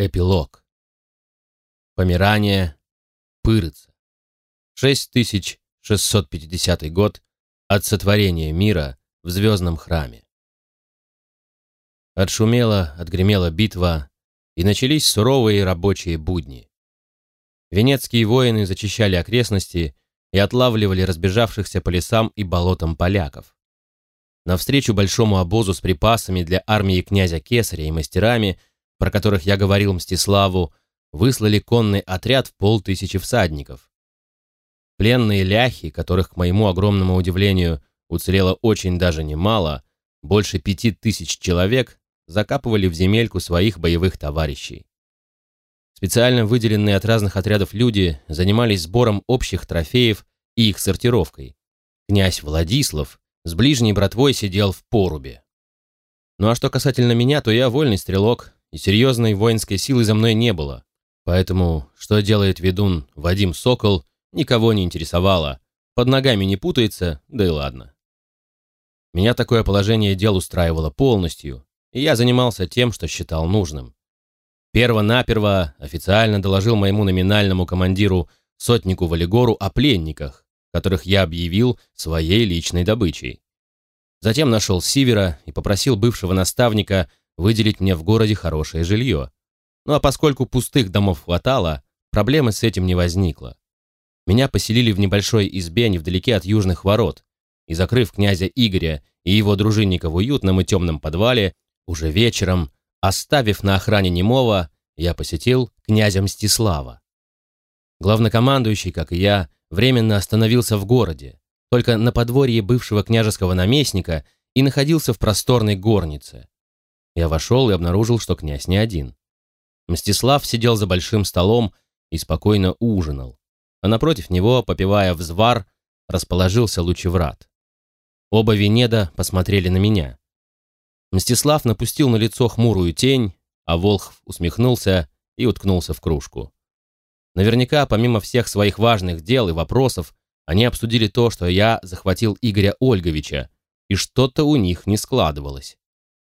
Эпилог. Помирание. Пырыца. 6650 год от сотворения мира в звездном храме. Отшумела, отгремела битва, и начались суровые рабочие будни. Венецкие воины зачищали окрестности и отлавливали разбежавшихся по лесам и болотам поляков. Навстречу большому обозу с припасами для армии князя Кесаря и мастерами – про которых я говорил Мстиславу, выслали конный отряд в полтысячи всадников. Пленные ляхи, которых, к моему огромному удивлению, уцелело очень даже немало, больше пяти тысяч человек, закапывали в земельку своих боевых товарищей. Специально выделенные от разных отрядов люди занимались сбором общих трофеев и их сортировкой. Князь Владислав с ближней братвой сидел в порубе. Ну а что касательно меня, то я вольный стрелок, и серьезной воинской силы за мной не было. Поэтому, что делает ведун Вадим Сокол, никого не интересовало. Под ногами не путается, да и ладно. Меня такое положение дел устраивало полностью, и я занимался тем, что считал нужным. Перво-наперво официально доложил моему номинальному командиру, сотнику Валигору, о пленниках, которых я объявил своей личной добычей. Затем нашел Сивера и попросил бывшего наставника выделить мне в городе хорошее жилье. Ну а поскольку пустых домов хватало, проблемы с этим не возникло. Меня поселили в небольшой избе невдалеке от южных ворот, и, закрыв князя Игоря и его дружинника в уютном и темном подвале, уже вечером, оставив на охране немого, я посетил князя Мстислава. Главнокомандующий, как и я, временно остановился в городе, только на подворье бывшего княжеского наместника и находился в просторной горнице. Я вошел и обнаружил, что князь не один. Мстислав сидел за большим столом и спокойно ужинал, а напротив него, попивая взвар, расположился Лучеврат. Оба Венеда посмотрели на меня. Мстислав напустил на лицо хмурую тень, а Волхв усмехнулся и уткнулся в кружку. Наверняка, помимо всех своих важных дел и вопросов, они обсудили то, что я захватил Игоря Ольговича, и что-то у них не складывалось.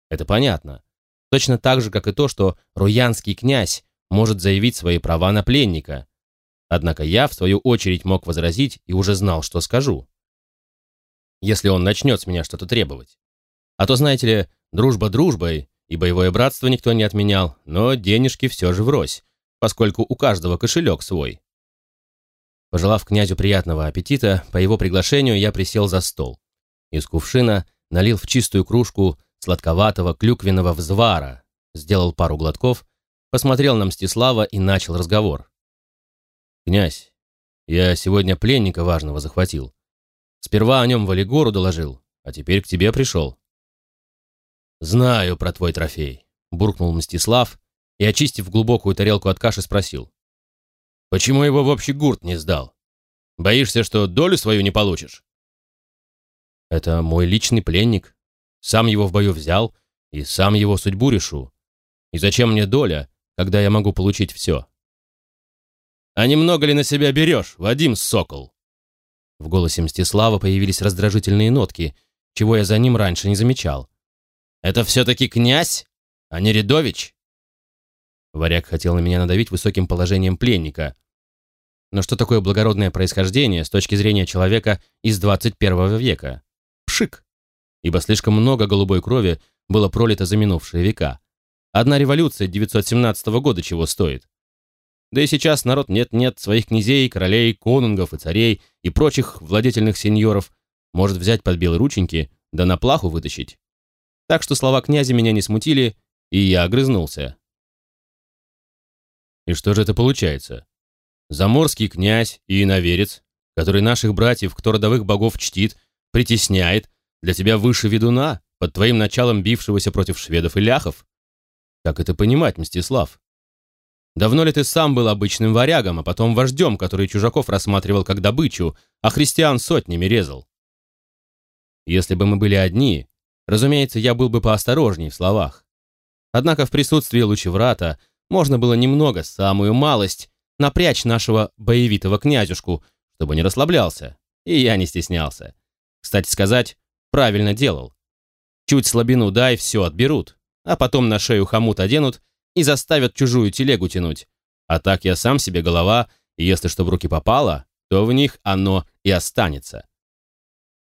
Это понятно. Точно так же, как и то, что руянский князь может заявить свои права на пленника. Однако я, в свою очередь, мог возразить и уже знал, что скажу. Если он начнет с меня что-то требовать. А то, знаете ли, дружба дружбой, и боевое братство никто не отменял, но денежки все же врозь, поскольку у каждого кошелек свой. Пожелав князю приятного аппетита, по его приглашению я присел за стол. Из кувшина налил в чистую кружку сладковатого клюквенного взвара, сделал пару глотков, посмотрел на Мстислава и начал разговор. «Князь, я сегодня пленника важного захватил. Сперва о нем Валигору доложил, а теперь к тебе пришел». «Знаю про твой трофей», — буркнул Мстислав и, очистив глубокую тарелку от каши, спросил. «Почему его в общий гурт не сдал? Боишься, что долю свою не получишь?» «Это мой личный пленник», сам его в бою взял и сам его судьбу решу. И зачем мне доля, когда я могу получить все? А немного ли на себя берешь, Вадим Сокол? В голосе Мстислава появились раздражительные нотки, чего я за ним раньше не замечал. Это все-таки князь, а не Рядович? Варяг хотел на меня надавить высоким положением пленника. Но что такое благородное происхождение с точки зрения человека из 21 века? Пшик! Ибо слишком много голубой крови было пролито за минувшие века. Одна революция 917 года чего стоит. Да и сейчас народ нет-нет своих князей, королей, конунгов и царей и прочих владетельных сеньоров может взять под белые рученьки, да на плаху вытащить. Так что слова князя меня не смутили, и я огрызнулся. И что же это получается? Заморский князь и иноверец, который наших братьев, кто родовых богов чтит, притесняет, для тебя выше ведуна, под твоим началом бившегося против шведов и ляхов? Как это понимать, Мстислав? Давно ли ты сам был обычным варягом, а потом вождем, который чужаков рассматривал как добычу, а христиан сотнями резал? Если бы мы были одни, разумеется, я был бы поосторожней в словах. Однако в присутствии лучеврата можно было немного, самую малость, напрячь нашего боевитого князюшку, чтобы не расслаблялся, и я не стеснялся. Кстати сказать, правильно делал. Чуть слабину дай, все отберут, а потом на шею хомут оденут и заставят чужую телегу тянуть. А так я сам себе голова, и если что в руки попало, то в них оно и останется.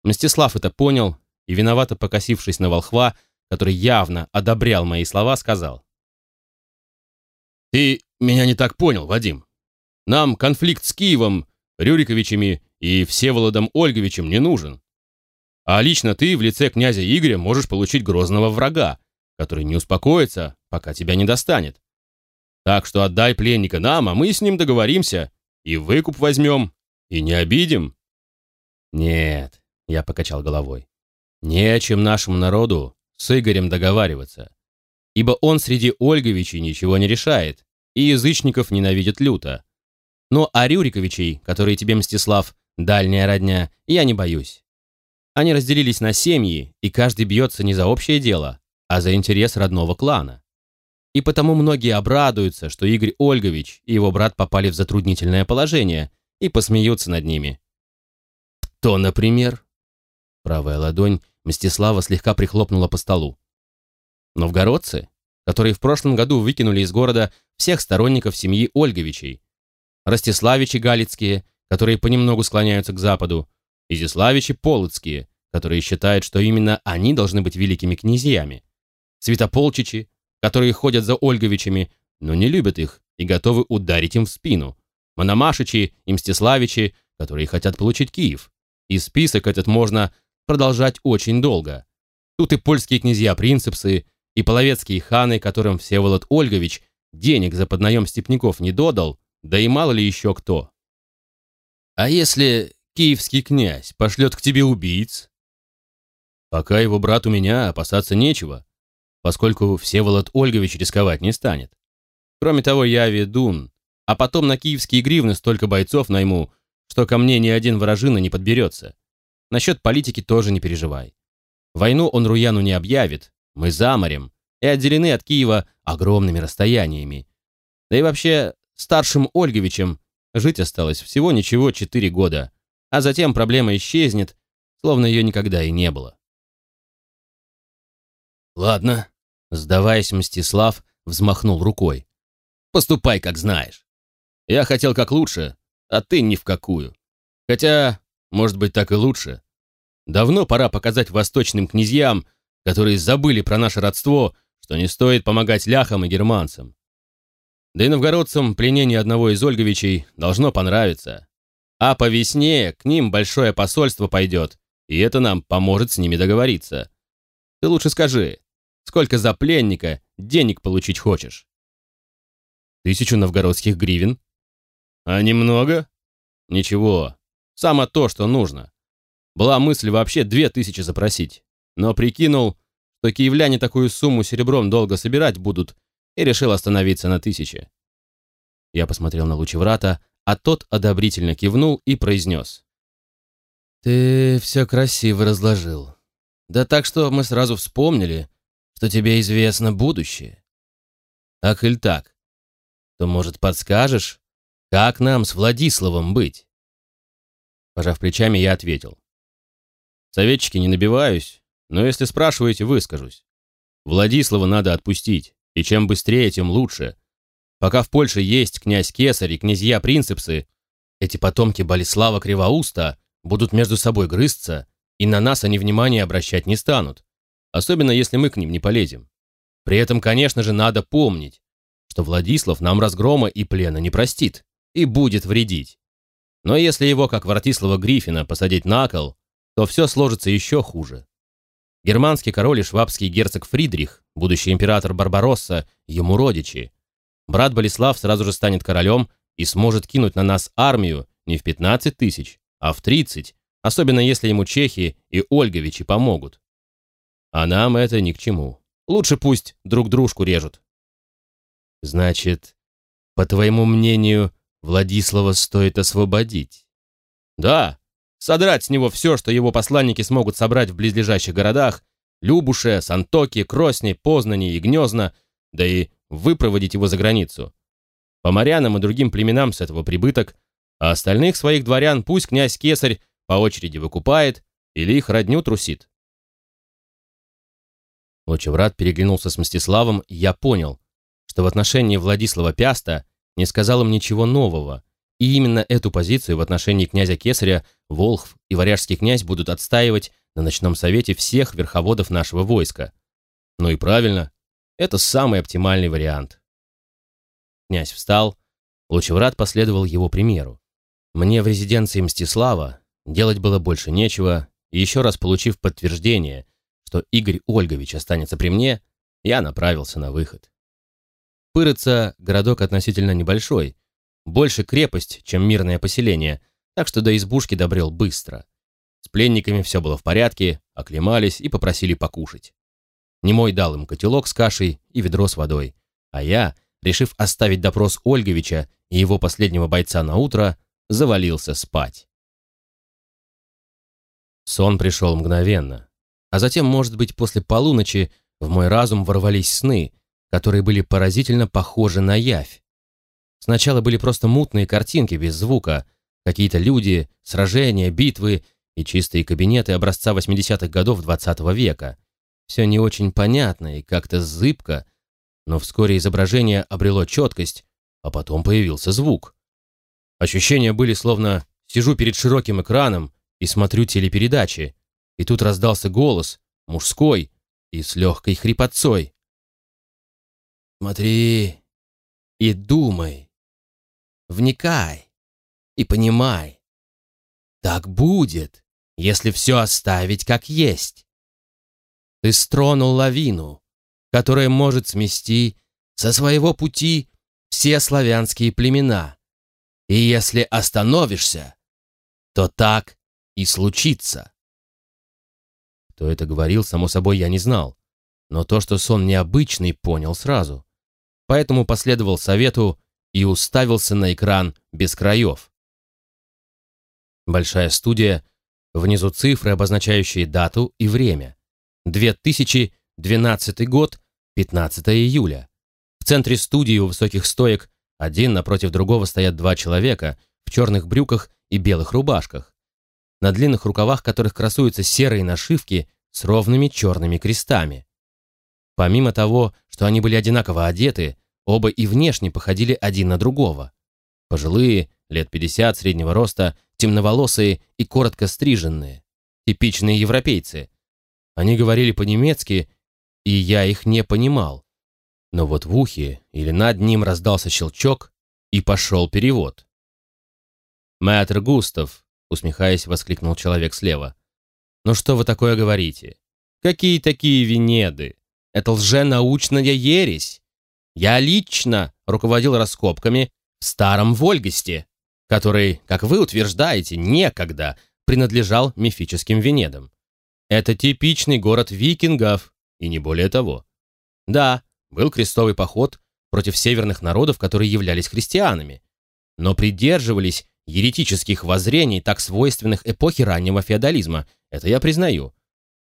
Мстислав это понял и, виновато покосившись на волхва, который явно одобрял мои слова, сказал. «Ты меня не так понял, Вадим. Нам конфликт с Киевом, Рюриковичами и Всеволодом Ольговичем не нужен. А лично ты в лице князя Игоря можешь получить грозного врага, который не успокоится, пока тебя не достанет. Так что отдай пленника нам, а мы с ним договоримся, и выкуп возьмем, и не обидим». «Нет», — я покачал головой, — «не о чем нашему народу с Игорем договариваться, ибо он среди Ольговичей ничего не решает, и язычников ненавидит люто. Но а Рюриковичей, которые тебе, Мстислав, дальняя родня, я не боюсь. Они разделились на семьи, и каждый бьется не за общее дело, а за интерес родного клана. И потому многие обрадуются, что Игорь Ольгович и его брат попали в затруднительное положение и посмеются над ними. «Кто, например?» Правая ладонь Мстислава слегка прихлопнула по столу. «Новгородцы, которые в прошлом году выкинули из города всех сторонников семьи Ольговичей, Ростиславичи Галицкие, которые понемногу склоняются к западу, Изяславичи Полоцкие, которые считают, что именно они должны быть великими князьями, Святополчичи, которые ходят за Ольговичами, но не любят их и готовы ударить им в спину, Мономашичи и Мстиславичи, которые хотят получить Киев. И список этот можно продолжать очень долго. Тут и польские князья-принцепсы, и половецкие ханы, которым Всеволод Ольгович денег за поднаем степняков не додал, да и мало ли еще кто. А если киевский князь пошлет к тебе убийц? Пока его брат у меня, опасаться нечего, поскольку Всеволод Ольгович рисковать не станет. Кроме того, я ведун, а потом на киевские гривны столько бойцов найму, что ко мне ни один вражина не подберется. Насчет политики тоже не переживай. Войну он Руяну не объявит, мы за и отделены от Киева огромными расстояниями. Да и вообще, старшим Ольговичем жить осталось всего ничего четыре года, а затем проблема исчезнет, словно ее никогда и не было. «Ладно», — сдаваясь, Мстислав взмахнул рукой. «Поступай, как знаешь. Я хотел как лучше, а ты ни в какую. Хотя может быть, так и лучше. Давно пора показать восточным князьям, которые забыли про наше родство, что не стоит помогать ляхам и германцам. Да и новгородцам пленение одного из Ольговичей должно понравиться. А по весне к ним большое посольство пойдет, и это нам поможет с ними договориться. Ты лучше скажи, сколько за пленника денег получить хочешь? Тысячу новгородских гривен. А немного? Ничего, Само то, что нужно. Была мысль вообще две тысячи запросить, но прикинул, что киевляне такую сумму серебром долго собирать будут, и решил остановиться на тысяче. Я посмотрел на Лучеврата, а тот одобрительно кивнул и произнес. «Ты все красиво разложил. Да так, что мы сразу вспомнили, что тебе известно будущее. Ах, иль так, то, может, подскажешь, как нам с Владиславом быть?» Пожав плечами, я ответил. Советчики не набиваюсь, но если спрашиваете, выскажусь. Владислава надо отпустить, и чем быстрее, тем лучше. Пока в Польше есть князь Кесарь и князья Принцепсы, эти потомки Болеслава Кривоуста будут между собой грызться, и на нас они внимания обращать не станут, особенно если мы к ним не полезем. При этом, конечно же, надо помнить, что Владислав нам разгрома и плена не простит и будет вредить. Но если его, как Вартислава Гриффина, посадить на кол, то все сложится еще хуже. Германский король и швабский герцог Фридрих, будущий император Барбаросса, ему родичи. Брат Болеслав сразу же станет королем и сможет кинуть на нас армию не в 15 тысяч, а в 30, особенно если ему чехи и Ольговичи помогут. А нам это ни к чему. Лучше пусть друг дружку режут. Значит, по твоему мнению, Владислава стоит освободить. Да, содрать с него все, что его посланники смогут собрать в близлежащих городах, Любуше, Сантоке, Кросне, Познане и Гнезно, да и выпроводить его за границу. По морянам и другим племенам с этого прибыток, а остальных своих дворян пусть князь Кесарь по очереди выкупает или их родню трусит. Лочеврат переглянулся с Мстиславом, и я понял, что в отношении Владислава Пяста не сказал им ничего нового, и именно эту позицию в отношении князя Кесаря Волхв и Варяжский князь будут отстаивать на ночном совете всех верховодов нашего войска. Ну и правильно, это самый оптимальный вариант. Князь встал, Лучеврат последовал его примеру. Мне в резиденции Мстислава делать было больше нечего, и еще раз получив подтверждение, что Игорь Ольгович останется при мне, я направился на выход. Пырыца — городок относительно небольшой, больше крепость, чем мирное поселение, так что до избушки добрел быстро. С пленниками все было в порядке, оклемались и попросили покушать. Немой дал им котелок с кашей и ведро с водой, а я, решив оставить допрос Ольговича и его последнего бойца на утро, завалился спать. Сон пришел мгновенно, а затем, может быть, после полуночи в мой разум ворвались сны, которые были поразительно похожи на явь. Сначала были просто мутные картинки без звука, какие-то люди, сражения, битвы и чистые кабинеты образца 80-х годов 20 -го века. Все не очень понятно и как-то зыбко, но вскоре изображение обрело четкость, а потом появился звук. Ощущения были словно сижу перед широким экраном и смотрю телепередачи, и тут раздался голос, мужской и с легкой хрипотцой. «Смотри и думай, вникай и понимай. Так будет, если все оставить как есть. Ты стронул лавину, которая может смести со своего пути все славянские племена. И если остановишься, то так и случится. Кто это говорил, само собой, я не знал. Но то, что сон необычный, понял сразу. Поэтому последовал совету и уставился на экран без краев. Большая студия, внизу цифры, обозначающие дату и время. 2012 год, 15 июля. В центре студии у высоких стоек один напротив другого стоят два человека в черных брюках и белых рубашках, на длинных рукавах которых красуются серые нашивки с ровными черными крестами. Помимо того, что они были одинаково одеты, оба и внешне походили один на другого. Пожилые, лет 50 среднего роста, темноволосые и коротко стриженные. Типичные европейцы. Они говорили по-немецки, и я их не понимал. Но вот в ухе или над ним раздался щелчок, и пошел перевод. «Мэтр Густав», — усмехаясь, воскликнул человек слева. «Ну что вы такое говорите? Какие такие Венеды? Это лженаучная ересь. Я лично руководил раскопками в старом Вольгосте, который, как вы утверждаете, некогда принадлежал мифическим Венедам. Это типичный город викингов, и не более того. Да, был крестовый поход против северных народов, которые являлись христианами, но придерживались еретических воззрений, так свойственных эпохе раннего феодализма, это я признаю.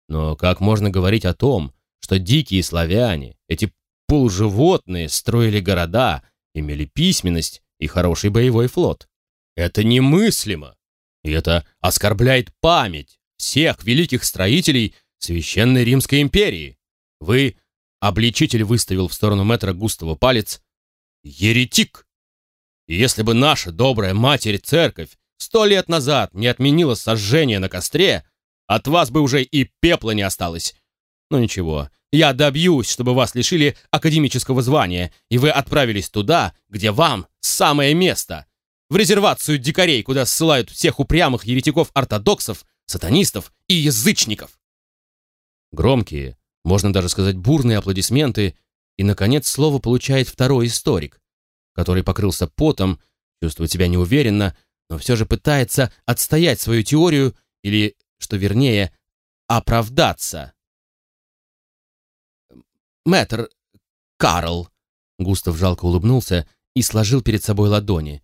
Но как можно говорить о том, что дикие славяне, эти полуживотные, строили города, имели письменность и хороший боевой флот? Это немыслимо. И это оскорбляет память всех великих строителей Священной Римской империи. Вы, обличитель выставил в сторону мэтра Густава палец, еретик. И если бы наша добрая матерь-церковь сто лет назад не отменила сожжение на костре, от вас бы уже и пепла не осталось. Но ничего, я добьюсь, чтобы вас лишили академического звания, и вы отправились туда, где вам самое место — в резервацию дикарей, куда ссылают всех упрямых еретиков-ортодоксов, сатанистов и язычников. Громкие, можно даже сказать бурные аплодисменты, и, наконец, слово получает второй историк, который покрылся потом, чувствует себя неуверенно, но все же пытается отстоять свою теорию или, что вернее, оправдаться. «Мэтр, Карл», — Густав жалко улыбнулся и сложил перед собой ладони,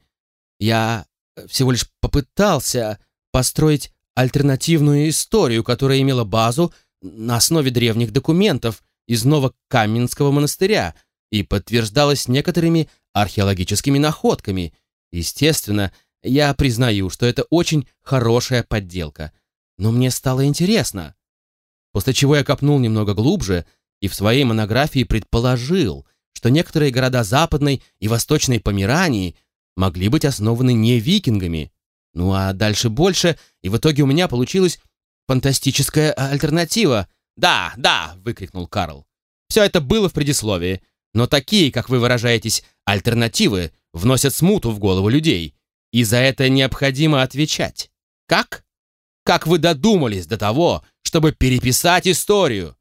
я всего лишь попытался построить альтернативную историю, которая имела базу на основе древних документов из Новокаменского монастыря и подтверждалась некоторыми археологическими находками. Естественно, я признаю, что это очень хорошая подделка. Но мне стало интересно. После чего я копнул немного глубже и в своей монографии предположил, что некоторые города Западной и Восточной Померании могли быть основаны не викингами. Ну а дальше больше, и в итоге у меня получилась фантастическая альтернатива. «Да, да!» — выкрикнул Карл. «Все это было в предисловии, но такие, как вы выражаетесь, альтернативы вносят смуту в голову людей, и за это необходимо отвечать. Как? Как вы додумались до того, чтобы переписать историю?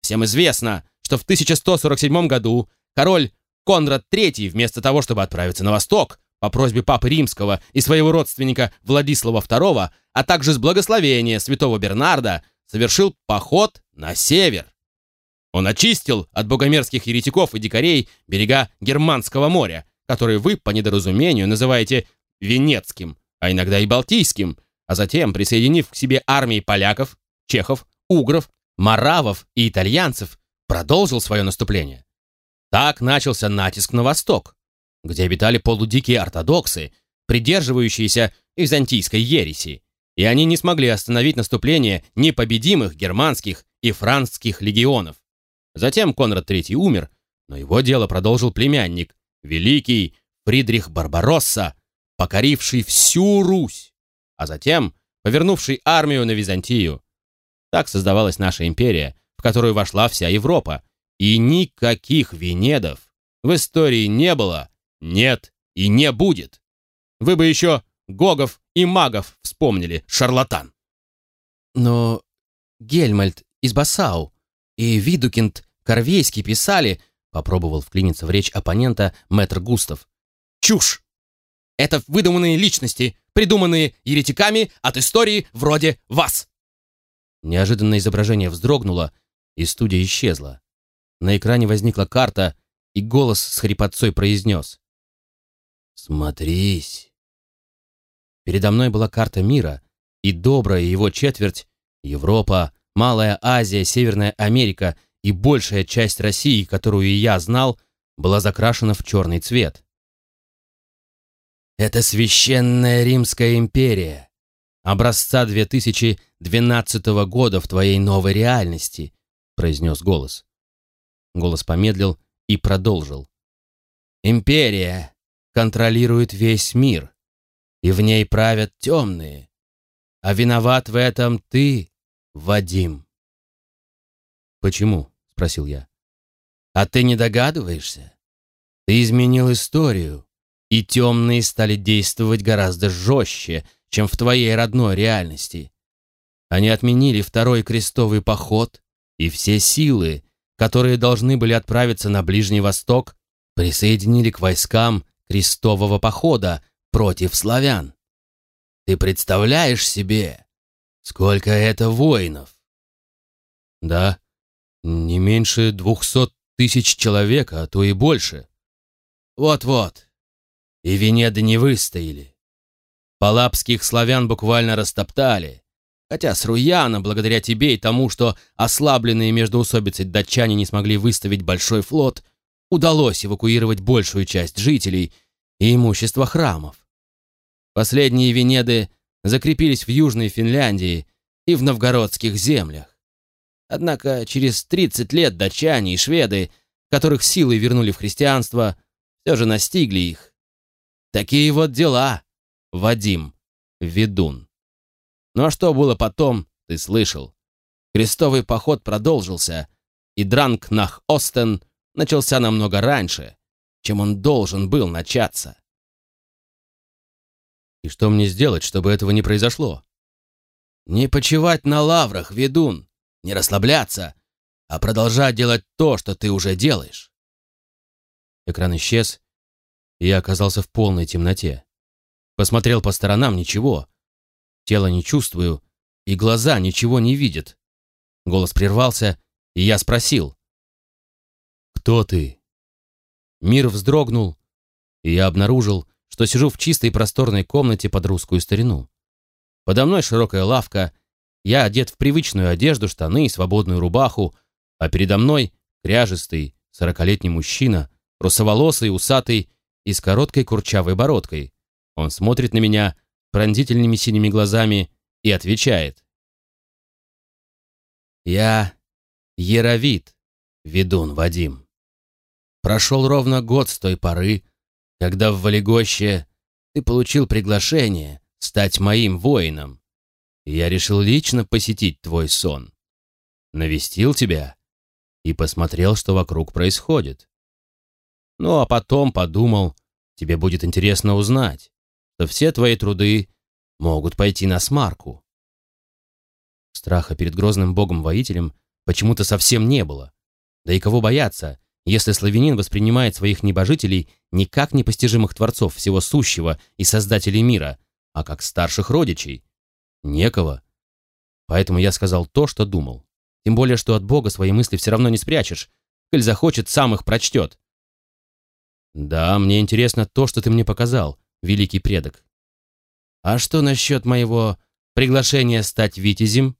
Всем известно, что в 1147 году король Конрад III вместо того, чтобы отправиться на восток, по просьбе Папы Римского и своего родственника Владислава II, а также с благословения святого Бернарда, совершил поход на север. Он очистил от богомерзких еретиков и дикарей берега Германского моря, которые вы, по недоразумению, называете Венецким, а иногда и Балтийским, а затем, присоединив к себе армии поляков, чехов, угров, маравов и итальянцев, продолжил свое наступление. Так начался натиск на восток, где обитали полудикие ортодоксы, придерживающиеся византийской ереси, и они не смогли остановить наступление непобедимых германских и францских легионов. Затем Конрад III умер, но его дело продолжил племянник, великий Фридрих Барбаросса, покоривший всю Русь, а затем повернувший армию на Византию. Так создавалась наша империя, в которую вошла вся Европа, и никаких венедов в истории не было, нет и не будет. Вы бы еще Гогов и Магов вспомнили, шарлатан. Но Гельмальд из Басау и Видукинд Корвейский писали, попробовал вклиниться в речь оппонента мэтр Густав. Чушь! Это выдуманные личности, придуманные еретиками от истории вроде вас. Неожиданно изображение вздрогнуло, и студия исчезла. На экране возникла карта, и голос с хрипотцой произнес. «Смотрись!» Передо мной была карта мира, и добрая его четверть — Европа, Малая Азия, Северная Америка и большая часть России, которую и я знал, была закрашена в черный цвет. Это священная Римская империя, образца 2012 года в твоей новой реальности, произнес голос. Голос помедлил и продолжил. Империя контролирует весь мир, и в ней правят темные, а виноват в этом ты, Вадим. Почему? спросил я. А ты не догадываешься? Ты изменил историю, и темные стали действовать гораздо жестче, чем в твоей родной реальности. Они отменили второй крестовый поход, и все силы, которые должны были отправиться на Ближний Восток, присоединили к войскам крестового похода против славян. Ты представляешь себе, сколько это воинов? Да, не меньше двухсот тысяч человек, а то и больше. Вот-вот. И Венеды не выстояли. Палапских славян буквально растоптали. Хотя с Руяна, благодаря тебе и тому, что ослабленные междоусобицей датчане не смогли выставить большой флот, удалось эвакуировать большую часть жителей и имущества храмов. Последние Венеды закрепились в Южной Финляндии и в новгородских землях. Однако через 30 лет датчане и шведы, которых силой вернули в христианство, все же настигли их. Такие вот дела, Вадим, ведун. Ну а что было потом, ты слышал. Крестовый поход продолжился, и Дранг нах Остен начался намного раньше, чем он должен был начаться. И что мне сделать, чтобы этого не произошло? Не почивать на лаврах, ведун не расслабляться, а продолжать делать то, что ты уже делаешь. Экран исчез, и я оказался в полной темноте. Посмотрел по сторонам — ничего. Тело не чувствую, и глаза ничего не видят. Голос прервался, и я спросил. «Кто ты?» Мир вздрогнул, и я обнаружил, что сижу в чистой просторной комнате под русскую старину. Подо мной широкая лавка, я одет в привычную одежду, штаны и свободную рубаху, а передо мной кряжистый, сорокалетний мужчина, русоволосый, усатый и с короткой курчавой бородкой. Он смотрит на меня пронзительными синими глазами и отвечает. «Я Яровит, ведун Вадим». Прошел ровно год с той поры, когда в Валегоще ты получил приглашение стать моим воином. Я решил лично посетить твой сон. Навестил тебя и посмотрел, что вокруг происходит. Ну, а потом подумал, тебе будет интересно узнать, что все твои труды могут пойти на смарку. Страха перед грозным богом-воителем почему-то совсем не было. Да и кого бояться, если славянин воспринимает своих небожителей не как непостижимых творцов всего сущего и создателей мира, а как старших родичей? Некого. Поэтому я сказал то, что думал. Тем более, что от Бога свои мысли все равно не спрячешь. Коль захочет, сам их прочтет. Да, мне интересно то, что ты мне показал, великий предок. А что насчет моего приглашения стать витязем?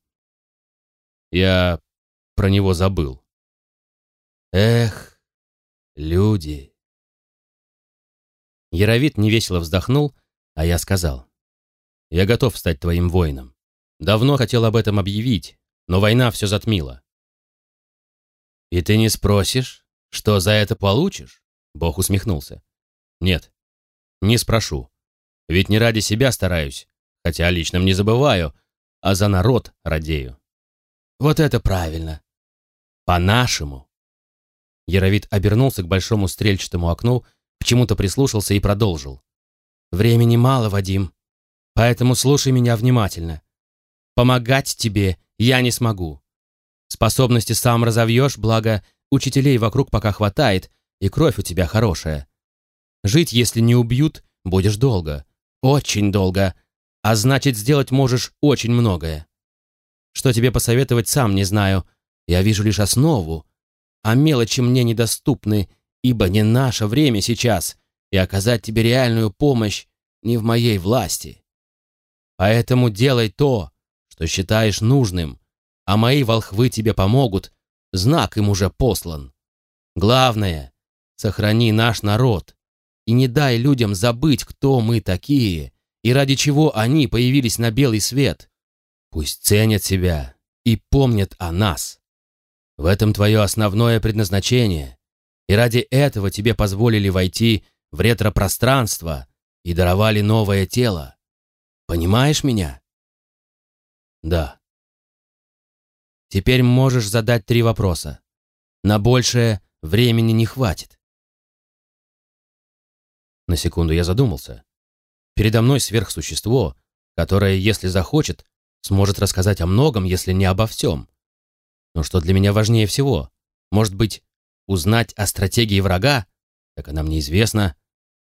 Я про него забыл. Эх, люди. Яровит невесело вздохнул, а я сказал. Я готов стать твоим воином. Давно хотел об этом объявить, но война все затмила. И ты не спросишь, что за это получишь? Бог усмехнулся. Нет, не спрошу. Ведь не ради себя стараюсь, хотя о личном не забываю, а за народ радею. Вот это правильно. По-нашему. Яровит обернулся к большому стрельчатому окну, к чему-то прислушался и продолжил. «Времени мало, Вадим, поэтому слушай меня внимательно. Помогать тебе я не смогу. Способности сам разовьешь, благо учителей вокруг пока хватает, и кровь у тебя хорошая. Жить, если не убьют, будешь долго. Очень долго. А значит, сделать можешь очень многое. Что тебе посоветовать, сам не знаю. Я вижу лишь основу. А мелочи мне недоступны, ибо не наше время сейчас, и оказать тебе реальную помощь не в моей власти. Поэтому делай то, что считаешь нужным, а мои волхвы тебе помогут, знак им уже послан. Главное, Сохрани наш народ и не дай людям забыть, кто мы такие и ради чего они появились на белый свет. Пусть ценят себя и помнят о нас. В этом твое основное предназначение, и ради этого тебе позволили войти в ретро-пространство и даровали новое тело. Понимаешь меня? Да. Теперь можешь задать три вопроса. На большее времени не хватит. На секунду я задумался. Передо мной сверхсущество, которое, если захочет, сможет рассказать о многом, если не обо всем. Но что для меня важнее всего? Может быть, узнать о стратегии врага? Так она мне известна.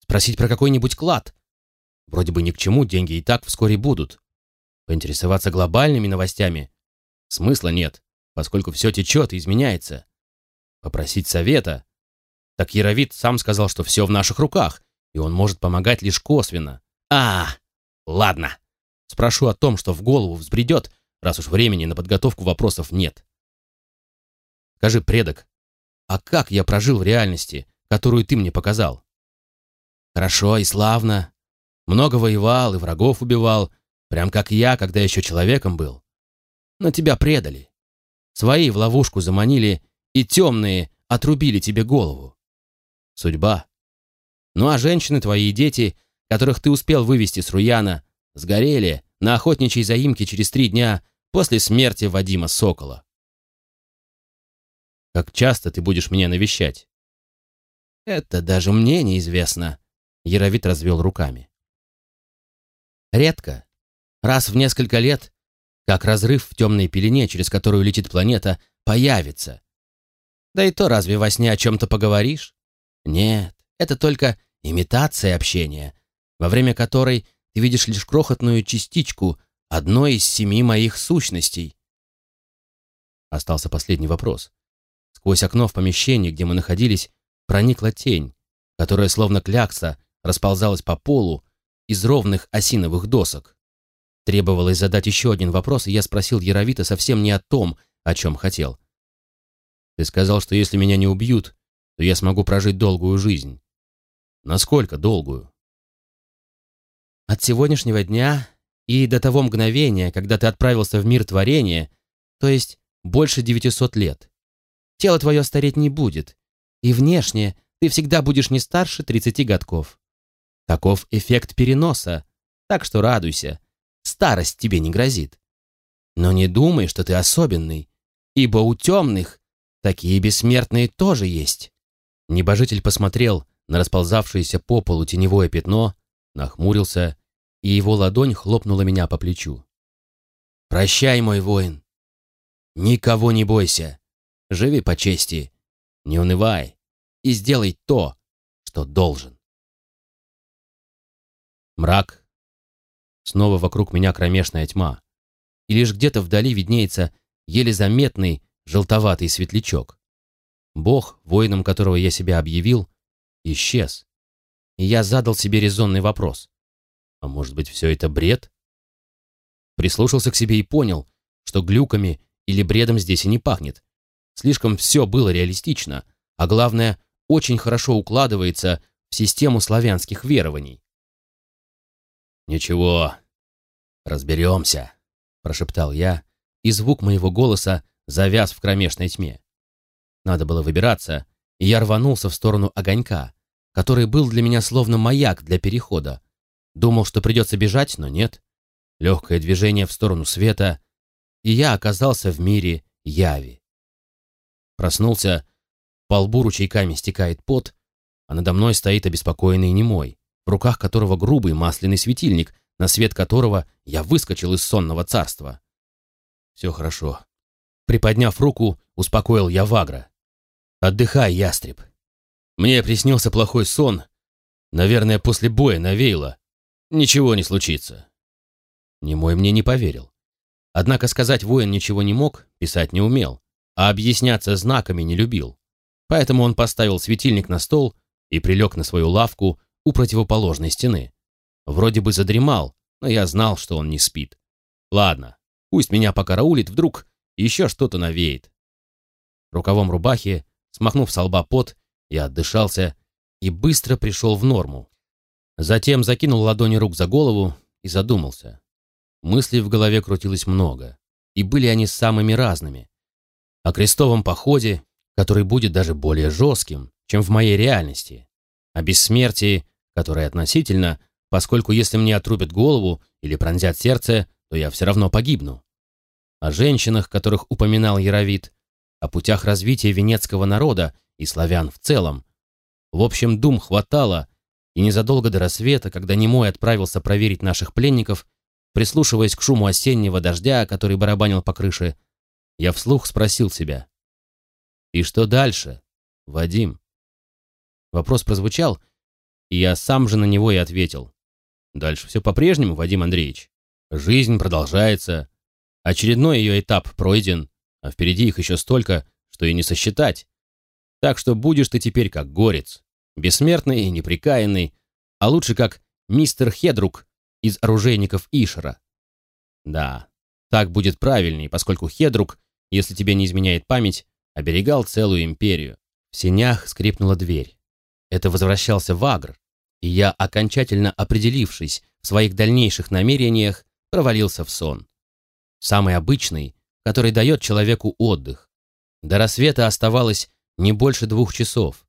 Спросить про какой-нибудь клад? Вроде бы ни к чему, деньги и так вскоре будут. Поинтересоваться глобальными новостями? Смысла нет, поскольку все течет и изменяется. Попросить совета? Так Яровит сам сказал, что все в наших руках, и он может помогать лишь косвенно. А, ладно. Спрошу о том, что в голову взбредет, раз уж времени на подготовку вопросов нет. Скажи, предок, а как я прожил в реальности, которую ты мне показал? Хорошо и славно. Много воевал и врагов убивал, прям как я, когда еще человеком был. Но тебя предали. Свои в ловушку заманили, и темные отрубили тебе голову. Судьба. Ну а женщины твои и дети, которых ты успел вывести с Руяна, сгорели на охотничьей заимке через три дня после смерти Вадима Сокола. Как часто ты будешь меня навещать? Это даже мне неизвестно. Яровит развел руками. Редко. Раз в несколько лет, как разрыв в темной пелене, через которую летит планета, появится. Да и то разве во сне о чем-то поговоришь? Нет, это только имитация общения, во время которой ты видишь лишь крохотную частичку одной из семи моих сущностей. Остался последний вопрос. Сквозь окно в помещении, где мы находились, проникла тень, которая словно клякса расползалась по полу из ровных осиновых досок. Требовалось задать еще один вопрос, и я спросил Яровита совсем не о том, о чем хотел. «Ты сказал, что если меня не убьют, то я смогу прожить долгую жизнь. Насколько долгую? От сегодняшнего дня и до того мгновения, когда ты отправился в мир творения, то есть больше 900 лет. Тело твое стареть не будет, И внешне ты всегда будешь не старше 30 годков. Таков эффект переноса, так что радуйся, старость тебе не грозит. Но не думай, что ты особенный, ибо у темных такие бессмертные тоже есть. Небожитель посмотрел на расползавшееся по полу теневое пятно, нахмурился, и его ладонь хлопнула меня по плечу. «Прощай, мой воин. Никого не бойся. Живи по чести. Не унывай и сделай то, что должен». Мрак. Снова вокруг меня кромешная тьма. И лишь где-то вдали виднеется еле заметный желтоватый светлячок. Бог, воином которого я себя объявил, исчез. И я задал себе резонный вопрос. А может быть, все это бред? Прислушался к себе и понял, что глюками или бредом здесь и не пахнет. Слишком все было реалистично, а главное, очень хорошо укладывается в систему славянских верований. «Ничего, разберемся», — прошептал я, и звук моего голоса завяз в кромешной тьме. Надо было выбираться, и я рванулся в сторону огонька, который был для меня словно маяк для перехода. Думал, что придется бежать, но нет. Легкое движение в сторону света, и я оказался в мире яви. Проснулся, по лбу ручейками стекает пот, а надо мной стоит обеспокоенный немой, в руках которого грубый масляный светильник, на свет которого я выскочил из сонного царства. Все хорошо. Приподняв руку, успокоил я Вагра. «Отдыхай, ястреб. Мне приснился плохой сон. Наверное, после боя навеяло. Ничего не случится». Немой мне не поверил. Однако сказать воин ничего не мог, писать не умел, а объясняться знаками не любил. Поэтому он поставил светильник на стол и прилег на свою лавку у противоположной стены. Вроде бы задремал, но я знал, что он не спит. Ладно, пусть меня покараулит, вдруг еще что-то навеет. Рукавом рубахи, смахнув со лба пот, я отдышался и быстро пришел в норму. Затем закинул ладони рук за голову и задумался. Мыслей в голове крутилось много, и были они самыми разными. О крестовом походе, который будет даже более жестким, чем в моей реальности. О бессмертии, которое относительно, поскольку если мне отрубят голову или пронзят сердце, то я все равно погибну о женщинах, которых упоминал Яровит, о путях развития венецкого народа и славян в целом. В общем, дум хватало, и незадолго до рассвета, когда Немой отправился проверить наших пленников, прислушиваясь к шуму осеннего дождя, который барабанил по крыше, я вслух спросил себя. «И что дальше, Вадим?» Вопрос прозвучал, и я сам же на него и ответил. «Дальше все по-прежнему, Вадим Андреевич. Жизнь продолжается, Очередной ее этап пройден, а впереди их еще столько, что и не сосчитать. Так что будешь ты теперь как горец, бессмертный и неприкаянный, а лучше как мистер Хедрук из оружейников Ишера. Да, так будет правильней, поскольку Хедрук, если тебе не изменяет память, оберегал целую империю. В сенях скрипнула дверь. Это возвращался Вагр, и я, окончательно определившись в своих дальнейших намерениях, провалился в сон самый обычный, который дает человеку отдых. До рассвета оставалось не больше двух часов.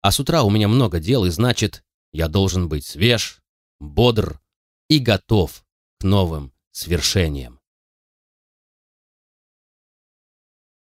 А с утра у меня много дел, и значит, я должен быть свеж, бодр и готов к новым свершениям.